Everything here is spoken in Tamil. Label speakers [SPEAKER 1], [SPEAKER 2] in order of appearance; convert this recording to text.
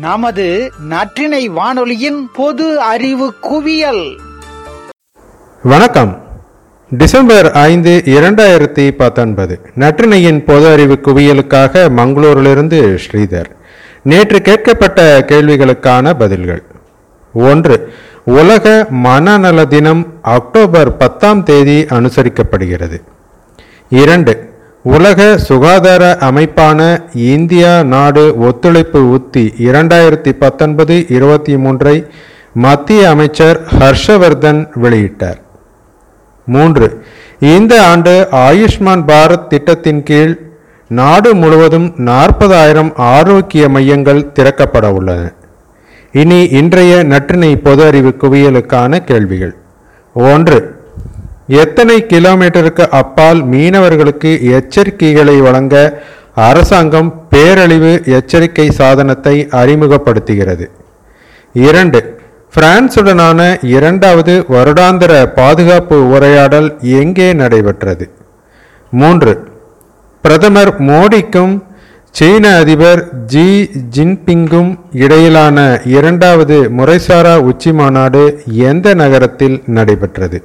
[SPEAKER 1] நமது நற்றினை வானொலியின் பொது அறிவு குவியல்.
[SPEAKER 2] வணக்கம். டிசம்பர் ஐந்து இரண்டாயிரத்தி பத்தொன்பது. நற்றினையின் பொது அறிவு குவியலுக்காக மங்களூரிலிருந்து ஸ்ரீதர். நேற்று கேட்கப்பட்ட கேள்விகளுக்கான பதில்கள். ஒன்று உலக மனநல தினம் அக்டோபர் பத்தாம் தேதி அனுசரிக்கப்படுகிறது. இரண்டு உலக சுகாதார அமைப்பான இந்தியா நாடு ஒத்துழைப்பு உத்தி இரண்டாயிரத்தி பத்தொன்பது இருபத்தி மூன்றை மத்திய அமைச்சர் ஹர்ஷவர்தன் வெளியிட்டார். மூன்று. இந்த ஆண்டு ஆயுஷ்மான் பாரத் திட்டத்தின் கீழ் நாடு முழுவதும் நாற்பதாயிரம் ஆரோக்கிய மையங்கள் திறக்கப்பட உள்ளன. இனி இன்றைய நற்றினை பொது அறிவு குவியலுக்கான கேள்விகள். ஒன்று. எத்தனை கிலோமீட்டருக்கு அப்பால் மீனவர்களுக்கு எச்சரிக்கைகளை வழங்க அரசாங்கம் பேரழிவு எச்சரிக்கை சாதனத்தை அறிமுகப்படுத்துகிறது? இரண்டு பிரான்சுடனான இரண்டாவது வருடாந்திர பாதுகாப்பு உரையாடல் எங்கே நடைபெற்றது? மூன்று பிரதமர் மோடிக்கும் சீன அதிபர் ஜி ஜின்பிங்கும் இடையிலான இரண்டாவது முறைசாரா உச்சி மாநாடு எந்த நகரத்தில் நடைபெற்றது?